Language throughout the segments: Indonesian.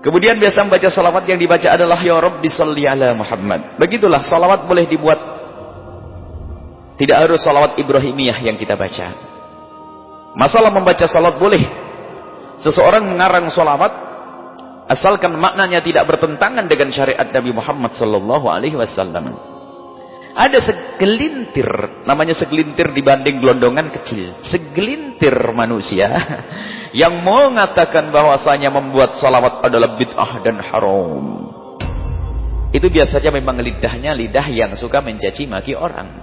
Kemudian biasa membaca salawat yang dibaca adalah Ya Rabbi salli ala Muhammad. Begitulah salawat boleh dibuat. Tidak harus salawat Ibrahimiyah yang kita baca. Masalah membaca salawat boleh. Seseorang mengarang salawat asalkan maknanya tidak bertentangan dengan syariat Nabi Muhammad sallallahu alaihi wasallam. Ada segelintir, namanya segelintir dibanding gelondongan kecil. Segelintir manusia yang mengatakan bahwasanya membuat salawat adalah bid'ah dan haram. Itu biasanya memang lidahnya lidah yang suka mencaci maki orang.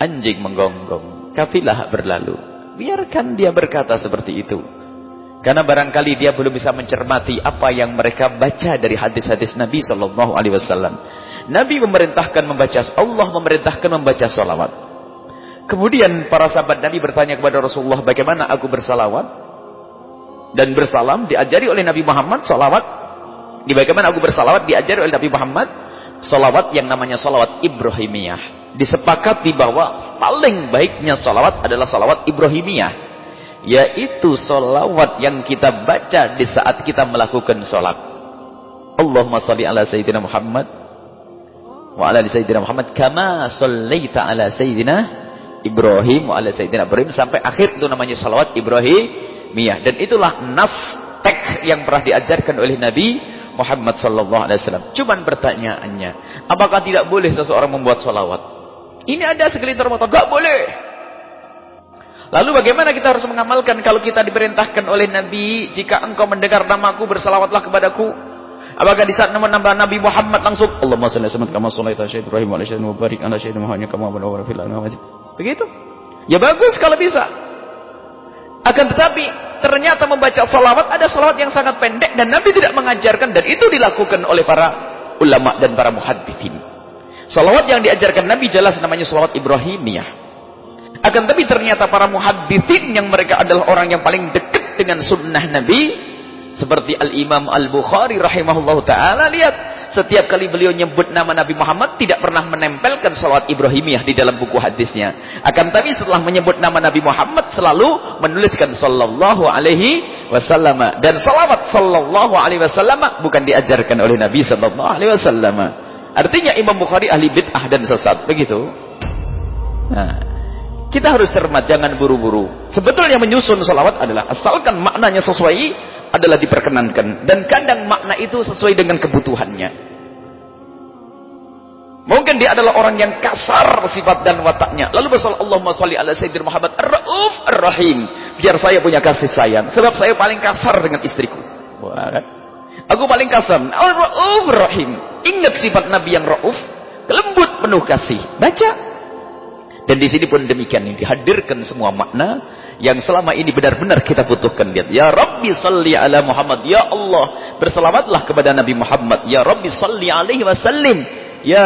Anjing menggonggong, kafilah berlalu. Biarkan dia berkata seperti itu. Karena barangkali dia belum bisa mencermati apa yang mereka baca dari hadis-hadis Nabi sallallahu alaihi wasallam. Nabi memerintahkan membaca Allah memerintahkan membaca salawat. Kemudian para sahabat Nabi bertanya kepada Rasulullah, bagaimana aku bersalawat? Dan bersalam diajari oleh Nabi Muhammad salawat. Di bagaimana aku bersalawat diajari oleh Nabi Muhammad salawat yang namanya salawat Ibrahimiyah. Disepakati bahwa paling baiknya salawat adalah salawat Ibrahimiyah. Yaitu salawat yang kita baca di saat kita melakukan salat. Allahumma salli ala Sayyidina Muhammad wa ala Sayyidina Muhammad kama sallaita ala Sayyidina Ibrahim wa ala Sayyidina Ibrahim sampai akhir itu namanya salawat Ibrahimiyah dan itulah nas tek yang pernah diajarkan oleh Nabi Muhammad sallallahu alaihi wasallam. Cuman pertanyaannya, apakah tidak boleh seseorang membuat salawat? Ini ada segelintir mata, enggak boleh. Lalu bagaimana kita harus mengamalkan kalau kita diperintahkan oleh Nabi, jika engkau mendengar namaku bersalawatlah kepadaku? Apakah di saat nama Nabi Muhammad langsung Allahumma salli ala kama shallaita ala Ibrahim wa ala Muhammad ala Muhammad kama barakta Begitu. Ya bagus kalau bisa. Akan tetapi ternyata membaca salawat ada salawat yang sangat pendek dan Nabi tidak mengajarkan dan itu dilakukan oleh para ulama dan para muhaddisin. Salawat yang diajarkan Nabi jelas namanya salawat Ibrahimiyah. Akan tetapi ternyata para muhaddisin yang mereka adalah orang yang paling dekat dengan sunnah Nabi seperti Al-Imam Al-Bukhari rahimahullah ta'ala lihat setiap kali beliau nyebut nama Nabi Muhammad tidak pernah menempelkan salawat Ibrahimiyah di dalam buku hadisnya. Akan tapi setelah menyebut nama Nabi Muhammad selalu menuliskan sallallahu alaihi wasallam dan salawat sallallahu alaihi wasallam bukan diajarkan oleh Nabi sallallahu alaihi wasallam. Artinya Imam Bukhari ahli bid'ah dan sesat, begitu. Nah, kita harus cermat, jangan buru-buru. Sebetulnya menyusun salawat adalah asalkan maknanya sesuai adalah diperkenankan. Dan kadang makna itu sesuai dengan kebutuhannya. Mungkin dia adalah orang yang kasar sifat dan wataknya. Lalu bersolat Allahumma salli ala Sayyidina Muhammad ar-ra'uf ar-rahim. Biar saya punya kasih sayang. Sebab saya paling kasar dengan istriku. Wah, kan? aku paling kasar. Ar-ra'uf ar-rahim. Ingat sifat Nabi yang ra'uf. Lembut penuh kasih. Baca dan di sini pun demikian ini dihadirkan semua makna yang selama ini benar-benar kita butuhkan. Lihat ya Rabbi salli ala Muhammad. Ya Allah berselamatlah kepada Nabi Muhammad. Ya Rabbi salli alaihi wasallim. Ya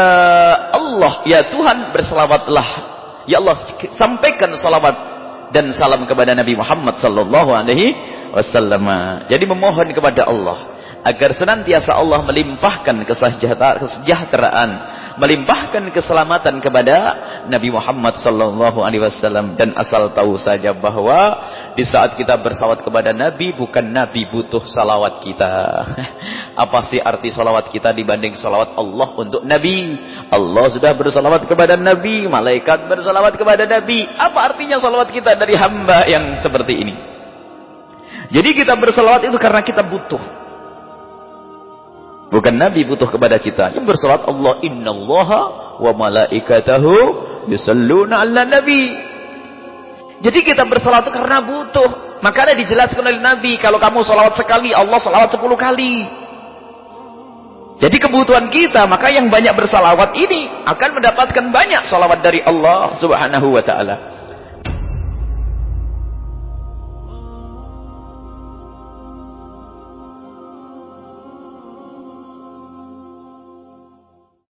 Allah ya Tuhan berselamatlah. Ya Allah sampaikan salawat dan salam kepada Nabi Muhammad sallallahu alaihi wasallam. Jadi memohon kepada Allah agar senantiasa Allah melimpahkan kesejahteraan melimpahkan keselamatan kepada Nabi Muhammad sallallahu alaihi wasallam dan asal tahu saja bahwa di saat kita bersalawat kepada Nabi bukan Nabi butuh salawat kita. Apa sih arti salawat kita dibanding salawat Allah untuk Nabi? Allah sudah bersalawat kepada Nabi, malaikat bersalawat kepada Nabi. Apa artinya salawat kita dari hamba yang seperti ini? Jadi kita bersalawat itu karena kita butuh. Bukan Nabi butuh kepada kita. Yang bersolat Allah innallaha wa malaikatahu yusalluna ala nabi. Jadi kita bersolat itu karena butuh. Maka ada dijelaskan oleh Nabi. Kalau kamu salawat sekali, Allah salawat sepuluh kali. Jadi kebutuhan kita, maka yang banyak bersalawat ini akan mendapatkan banyak salawat dari Allah subhanahu wa ta'ala.